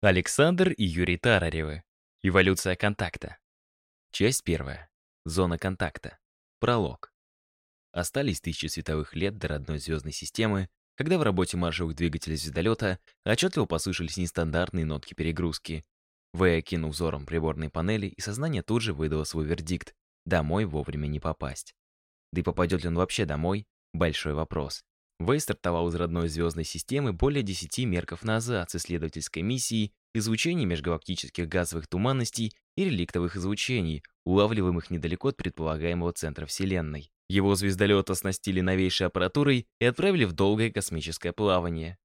Александр и Юрий Тараревы. Эволюция контакта. Часть первая. Зона контакта. Пролог. Остались тысячи световых лет до родной звездной системы, когда в работе маршевых двигателей звездолета отчетливо послышались нестандартные нотки перегрузки. Вэй окинул взором приборные панели, и сознание тут же выдало свой вердикт — домой вовремя не попасть. Да и попадет ли он вообще домой — большой вопрос. Вэй стартовал из родной звездной системы более 10 мерков назад с исследовательской миссией изучения межгалактических газовых туманностей и реликтовых излучений, улавливаемых недалеко от предполагаемого центра Вселенной. Его звездолет оснастили новейшей аппаратурой и отправили в долгое космическое плавание.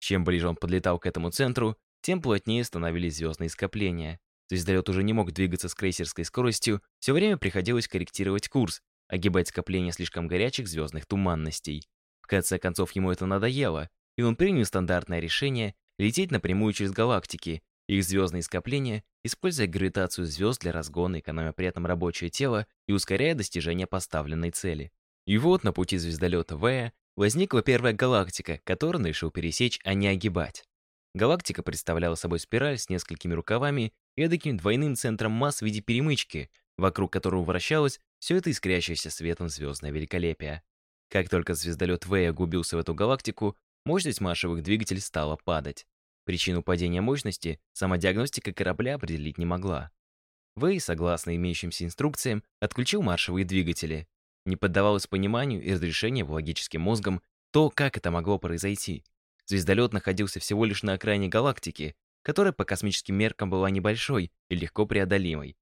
Чем ближе он подлетал к этому центру, тем плотнее становились звездные скопления. Звездолет уже не мог двигаться с крейсерской скоростью, все время приходилось корректировать курс, огибать скопления слишком горячих звездных туманностей. В конце концов, ему это надоело, и он принял стандартное решение лететь напрямую через галактики, их звездные скопления, используя гравитацию звезд для разгона, экономя при этом рабочее тело и ускоряя достижение поставленной цели. И вот на пути звездолета Вэя возникла первая галактика, которую он решил пересечь, а не огибать. Галактика представляла собой спираль с несколькими рукавами и эдаким двойным центром масс в виде перемычки, вокруг которого вращалось все это искрящееся светом звездное великолепие. Как только звездолет Вэй огубился в эту галактику, мощность маршевых двигателей стала падать. Причину падения мощности самодиагностика корабля определить не могла. Вэй, согласно имеющимся инструкциям, отключил маршевые двигатели. Не поддавалось пониманию и разрешению логическим мозгом то, как это могло произойти. Звездолет находился всего лишь на окраине галактики, которая по космическим меркам была небольшой и легко преодолимой.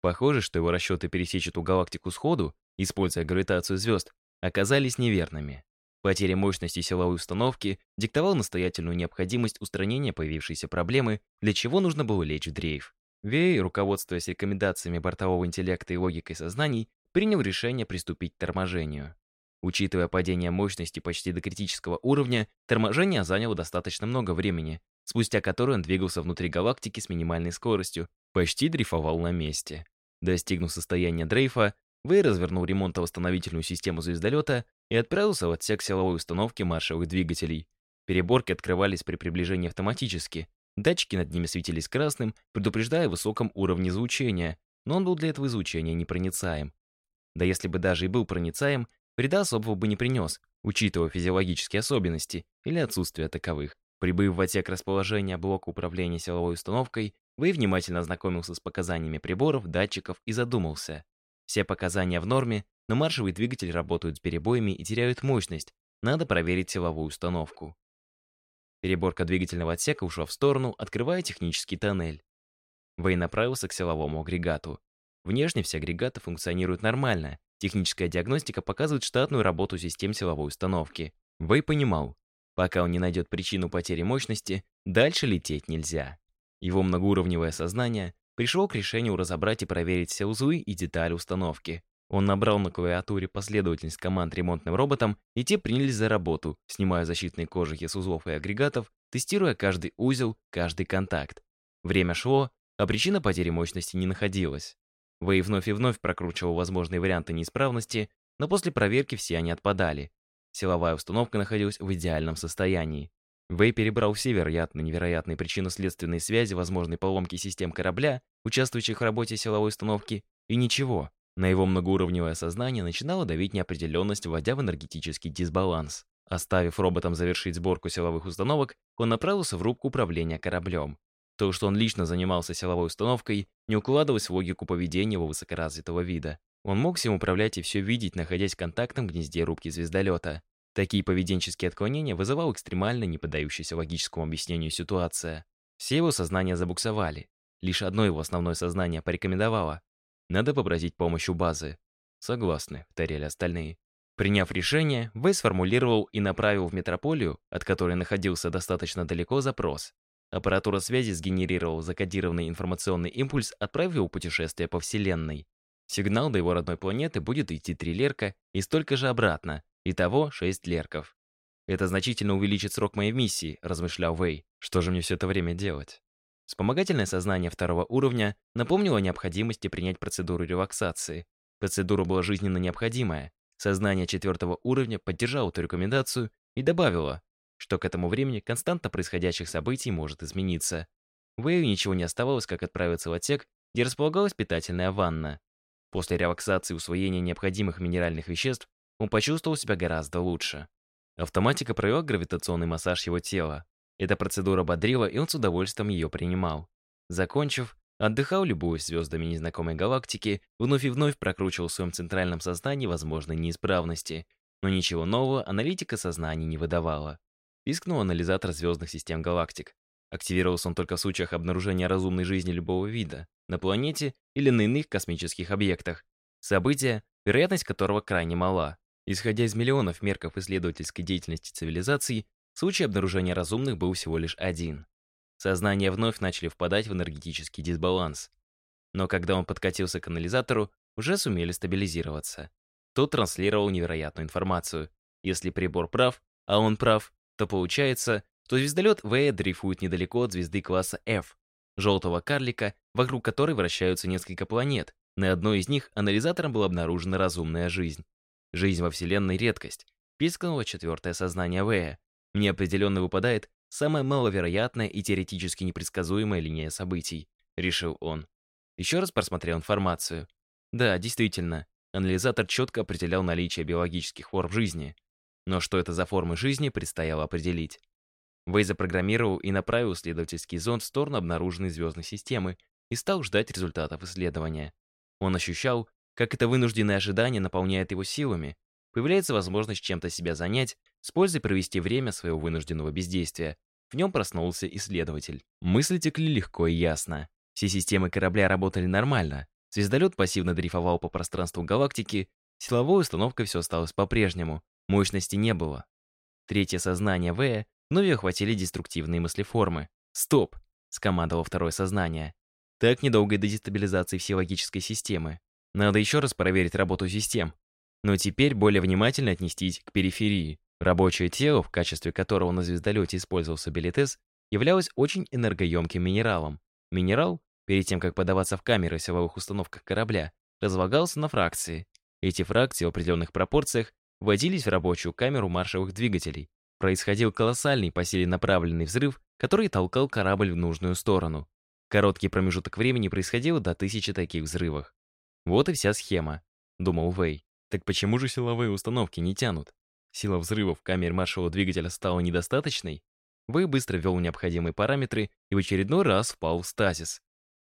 Похоже, что его расчеты пересечь эту галактику сходу, используя гравитацию звезд, оказались неверными. Потеря мощности силовой установки диктовала настоятельную необходимость устранения появившейся проблемы, для чего нужно было лечь в дрейф. Вей, руководствуясь рекомендациями бортового интеллекта и логикой сознаний, принял решение приступить к торможению. Учитывая падение мощности почти до критического уровня, торможение заняло достаточно много времени, спустя которое он двигался внутри галактики с минимальной скоростью, почти дрейфовал на месте. Достигнув состояния дрейфа, Вэй развернул ремонтно-восстановительную систему звездолета и отправился в отсек силовой установки маршевых двигателей. Переборки открывались при приближении автоматически. Датчики над ними светились красным, предупреждая о высоком уровне излучения, но он был для этого излучения непроницаем. Да если бы даже и был проницаем, вреда особого бы не принес, учитывая физиологические особенности или отсутствие таковых. Прибыв в отсек расположения блока управления силовой установкой, Вэй внимательно ознакомился с показаниями приборов, датчиков и задумался. Все показания в норме, но маршевые двигатели работают с перебоями и теряют мощность. Надо проверить силовую установку. Переборка двигательного отсека ушла в сторону, открывая технический тоннель. Вэй направился к силовому агрегату. Внешне все агрегаты функционируют нормально. Техническая диагностика показывает штатную работу систем силовой установки. Вэй понимал, пока он не найдет причину потери мощности, дальше лететь нельзя. Его многоуровневое сознание пришел к решению разобрать и проверить все узлы и детали установки. Он набрал на клавиатуре последовательность команд ремонтным роботам, и те принялись за работу, снимая защитные кожухи с узлов и агрегатов, тестируя каждый узел, каждый контакт. Время шло, а причина потери мощности не находилась. Вэй вновь и вновь прокручивал возможные варианты неисправности, но после проверки все они отпадали. Силовая установка находилась в идеальном состоянии. Вэй перебрал все вероятные невероятные причинно-следственные связи возможной поломки систем корабля, участвующих в работе силовой установки, и ничего. На его многоуровневое сознание начинало давить неопределенность, вводя в энергетический дисбаланс. Оставив роботам завершить сборку силовых установок, он направился в рубку управления кораблем. То, что он лично занимался силовой установкой, не укладывалось в логику поведения его высокоразвитого вида. Он мог всем управлять и все видеть, находясь в контактном гнезде рубки звездолета. Такие поведенческие отклонения вызывал экстремально не поддающаяся логическому объяснению ситуация. Все его сознания забуксовали. Лишь одно его основное сознание порекомендовало. Надо попросить помощь у базы. Согласны, повторяли остальные. Приняв решение, В сформулировал и направил в метрополию, от которой находился достаточно далеко, запрос. Аппаратура связи сгенерировала закодированный информационный импульс, отправив его путешествие по Вселенной. Сигнал до его родной планеты будет идти три лерка и столько же обратно, Итого шесть лерков. Это значительно увеличит срок моей миссии, размышлял Вэй. Что же мне все это время делать? Вспомогательное сознание второго уровня напомнило о необходимости принять процедуру релаксации. Процедура была жизненно необходимая. Сознание четвертого уровня поддержало эту рекомендацию и добавило, что к этому времени константа происходящих событий может измениться. Вэю ничего не оставалось, как отправиться в отсек, где располагалась питательная ванна. После релаксации и усвоения необходимых минеральных веществ он почувствовал себя гораздо лучше. Автоматика провела гравитационный массаж его тела. Эта процедура бодрила, и он с удовольствием ее принимал. Закончив, отдыхал, любуясь звездами незнакомой галактики, вновь и вновь прокручивал в своем центральном сознании возможные неисправности. Но ничего нового аналитика сознания не выдавала. Пискнул анализатор звездных систем галактик. Активировался он только в случаях обнаружения разумной жизни любого вида, на планете или на иных космических объектах. Событие, вероятность которого крайне мала. Исходя из миллионов мерков исследовательской деятельности цивилизаций, случай обнаружения разумных был всего лишь один. Сознание вновь начали впадать в энергетический дисбаланс. Но когда он подкатился к анализатору, уже сумели стабилизироваться. Тот транслировал невероятную информацию. Если прибор прав, а он прав, то получается, что звездолет В дрейфует недалеко от звезды класса F, желтого карлика, вокруг которой вращаются несколько планет. На одной из них анализатором была обнаружена разумная жизнь. Жизнь во Вселенной — редкость. Пискнуло четвертое сознание В. Неопределенно выпадает самая маловероятная и теоретически непредсказуемая линия событий, решил он. Еще раз просмотрел информацию. Да, действительно, анализатор четко определял наличие биологических форм жизни. Но что это за формы жизни, предстояло определить. Вэй запрограммировал и направил исследовательский зонд в сторону обнаруженной звездной системы и стал ждать результатов исследования. Он ощущал, как это вынужденное ожидание наполняет его силами, появляется возможность чем-то себя занять, с пользой провести время своего вынужденного бездействия. В нем проснулся исследователь. Мысли текли легко и ясно. Все системы корабля работали нормально. Звездолет пассивно дрейфовал по пространству галактики, силовой установкой все осталось по-прежнему, мощности не было. Третье сознание Вэя но ее охватили деструктивные мыслеформы. «Стоп!» — скомандовало второе сознание. Так недолго до дестабилизации всей логической системы. Надо еще раз проверить работу систем. Но теперь более внимательно отнестись к периферии. Рабочее тело, в качестве которого на звездолете использовался билетез, являлось очень энергоемким минералом. Минерал, перед тем, как подаваться в камеры в силовых установках корабля, разлагался на фракции. Эти фракции в определенных пропорциях вводились в рабочую камеру маршевых двигателей, происходил колоссальный по силе направленный взрыв, который толкал корабль в нужную сторону. Короткий промежуток времени происходило до тысячи таких взрывов. Вот и вся схема, думал Вэй. Так почему же силовые установки не тянут? Сила взрывов в камере маршевого двигателя стала недостаточной? Вэй быстро ввел необходимые параметры и в очередной раз впал в стазис.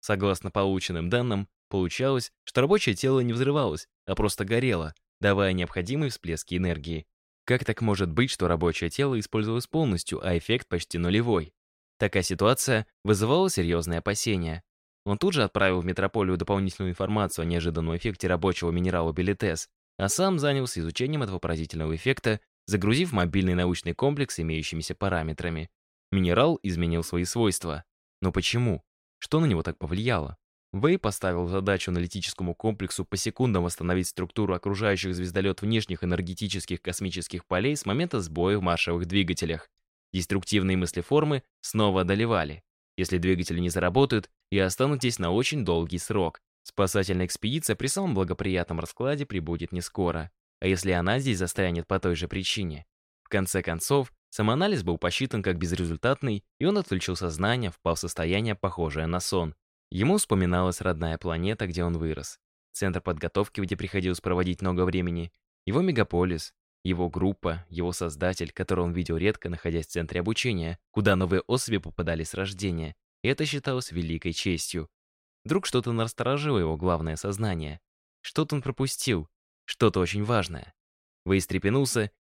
Согласно полученным данным, получалось, что рабочее тело не взрывалось, а просто горело, давая необходимые всплески энергии. Как так может быть, что рабочее тело использовалось полностью, а эффект почти нулевой? Такая ситуация вызывала серьезные опасения. Он тут же отправил в метрополию дополнительную информацию о неожиданном эффекте рабочего минерала Белитес, а сам занялся изучением этого поразительного эффекта, загрузив мобильный научный комплекс имеющимися параметрами. Минерал изменил свои свойства. Но почему? Что на него так повлияло? Вэй поставил задачу аналитическому комплексу посекундно восстановить структуру окружающих звездолет внешних энергетических космических полей с момента сбоя в маршевых двигателях. Деструктивные мыслеформы снова одолевали. Если двигатели не заработают и останутся на очень долгий срок, спасательная экспедиция при самом благоприятном раскладе прибудет не скоро. А если она здесь застрянет по той же причине? В конце концов, самоанализ был посчитан как безрезультатный, и он отключил сознание, впал в состояние, похожее на сон. Ему вспоминалась родная планета, где он вырос. Центр подготовки, где приходилось проводить много времени. Его мегаполис, его группа, его создатель, которого он видел редко, находясь в центре обучения, куда новые особи попадали с рождения. И это считалось великой честью. Вдруг что-то насторожило его главное сознание. Что-то он пропустил, что-то очень важное. Вэй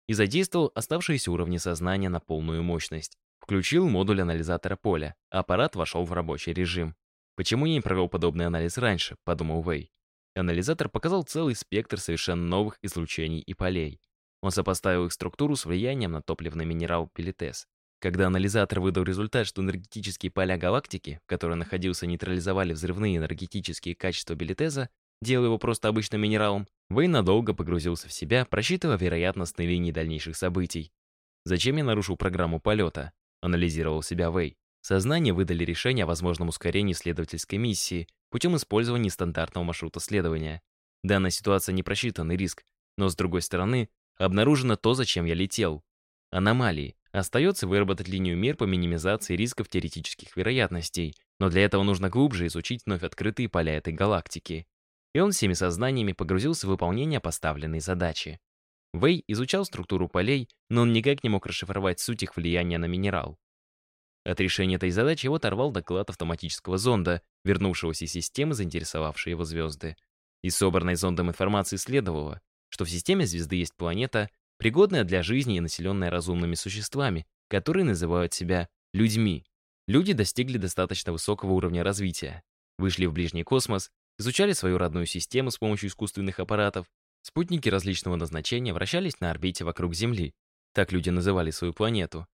и задействовал оставшиеся уровни сознания на полную мощность. Включил модуль анализатора поля, аппарат вошел в рабочий режим. Почему я не провел подобный анализ раньше, подумал Вэй. Анализатор показал целый спектр совершенно новых излучений и полей. Он сопоставил их структуру с влиянием на топливный минерал пелетес. Когда анализатор выдал результат, что энергетические поля галактики, в которой находился, нейтрализовали взрывные энергетические качества билетеза, делая его просто обычным минералом, Вэй надолго погрузился в себя, просчитывая вероятностные линии дальнейших событий. «Зачем я нарушил программу полета?» — анализировал себя Вэй. Сознание выдали решение о возможном ускорении исследовательской миссии путем использования стандартного маршрута следования. Данная ситуация не просчитанный риск, но с другой стороны, обнаружено то, зачем я летел. Аномалии. Остается выработать линию мер по минимизации рисков теоретических вероятностей, Но для этого нужно глубже изучить вновь открытые поля этой галактики. И он всеми сознаниями погрузился в выполнение поставленной задачи. Вэй изучал структуру полей, но он никак не мог расшифровать суть их влияния на минерал. От решения этой задачи его оторвал доклад автоматического зонда, вернувшегося из системы, заинтересовавшей его звезды. Из собранной зондом информации следовало, что в системе звезды есть планета, пригодная для жизни и населенная разумными существами, которые называют себя людьми. Люди достигли достаточно высокого уровня развития, вышли в ближний космос, изучали свою родную систему с помощью искусственных аппаратов, спутники различного назначения вращались на орбите вокруг Земли. Так люди называли свою планету.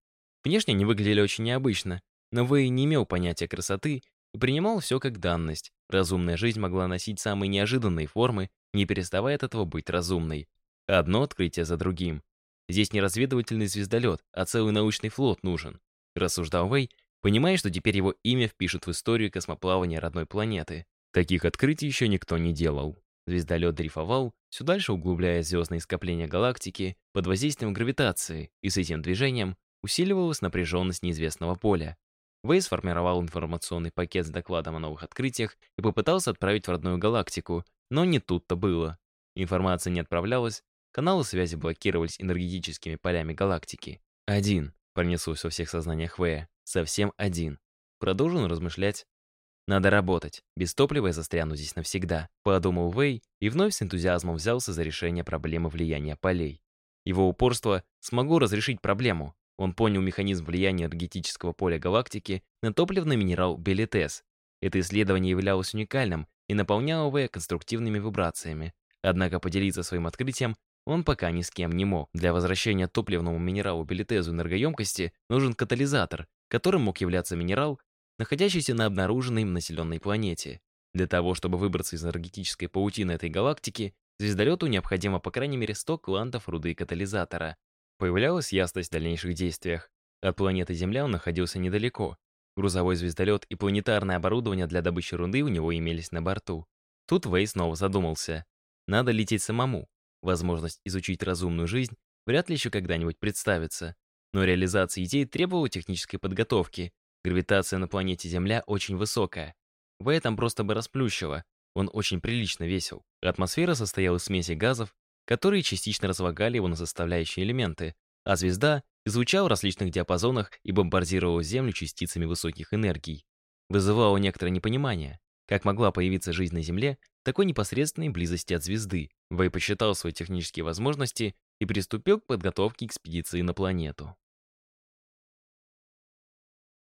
Внешне они выглядели очень необычно, но Вэй не имел понятия красоты и принимал все как данность. Разумная жизнь могла носить самые неожиданные формы, не переставая от этого быть разумной. Одно открытие за другим. Здесь не разведывательный звездолет, а целый научный флот нужен, рассуждал Вэй, понимая, что теперь его имя впишут в историю космоплавания родной планеты. Таких открытий еще никто не делал. Звездолет дрейфовал, все дальше углубляя звездные скопления галактики под воздействием гравитации, и с этим движением усиливалась напряженность неизвестного поля. Вэй сформировал информационный пакет с докладом о новых открытиях и попытался отправить в родную галактику, но не тут-то было. Информация не отправлялась, каналы связи блокировались энергетическими полями галактики. Один, пронеслось во всех сознаниях Вэя, совсем один. Продолжил размышлять. Надо работать, без топлива я застряну здесь навсегда, подумал Вэй и вновь с энтузиазмом взялся за решение проблемы влияния полей. Его упорство смогло разрешить проблему, он понял механизм влияния энергетического поля галактики на топливный минерал Белитес. Это исследование являлось уникальным и наполняло В конструктивными вибрациями. Однако поделиться своим открытием он пока ни с кем не мог. Для возвращения топливному минералу Белитезу энергоемкости нужен катализатор, которым мог являться минерал, находящийся на обнаруженной им населенной планете. Для того, чтобы выбраться из энергетической паутины этой галактики, звездолету необходимо по крайней мере 100 квантов руды катализатора. Появлялась ясность в дальнейших действиях. От планеты Земля он находился недалеко. Грузовой звездолет и планетарное оборудование для добычи руды у него имелись на борту. Тут Вей снова задумался. Надо лететь самому. Возможность изучить разумную жизнь вряд ли еще когда-нибудь представится. Но реализация идей требовала технической подготовки. Гравитация на планете Земля очень высокая. Вэй там просто бы расплющило. Он очень прилично весил. Атмосфера состояла из смеси газов, которые частично разлагали его на составляющие элементы, а звезда излучала в различных диапазонах и бомбардировала Землю частицами высоких энергий. Вызывало некоторое непонимание, как могла появиться жизнь на Земле в такой непосредственной близости от звезды. Вэй посчитал свои технические возможности и приступил к подготовке экспедиции на планету.